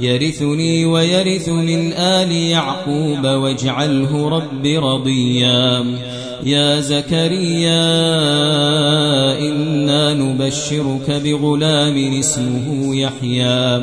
يرثني ويرث من آل يعقوب واجعله رب رضيا. يا زكريا إنا نبشرك بغلام اسمه يحيى.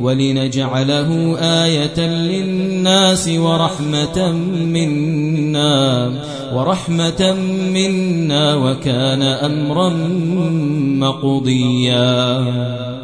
ولنجعله آية للناس ورحمة منا ورحمة منا وكان أمرا مقضيا.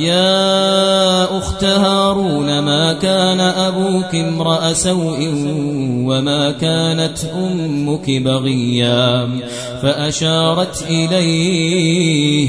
يا أخت هارون ما كان أبوك امرأ سوء وما كانت أمك بغيا؟ فأشارت إليه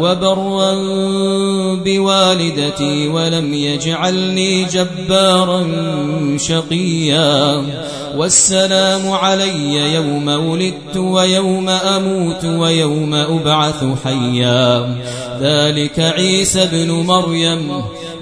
وبرا بوالدتي ولم يجعلني جبارا شقيا. والسلام علي يوم ولدت ويوم أموت ويوم أبعث حيا. ذلك عيسى بن مريم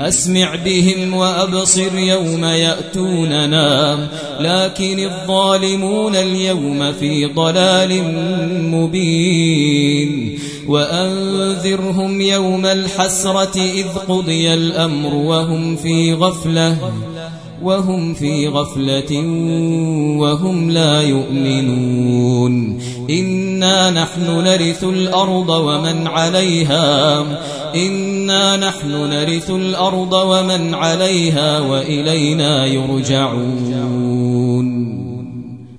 أسمع بهم وأبصر يوم يأتوننا. لكن الظالمون اليوم في ضلال مبين. وأنذرهم يوم الحسرة إذ قضي الأمر وهم في غفلة. وهم في غفلة وهم لا يؤمنون. إنا نحن نرث الأرض ومن عليها إنا نحن نرث الأرض ومن عليها وإلينا يرجعون.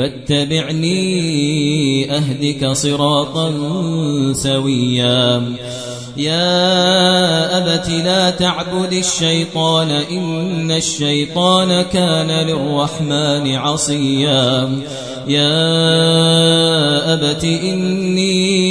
فاتبعني أهدك صراطا سويا. يا أبت لا تعبد الشيطان إن الشيطان كان للرحمن عصيا. يا أبت إني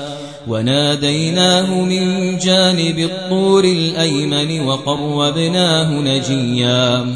وناديناه من جانب الطور الأيمن وقربناه نجيا.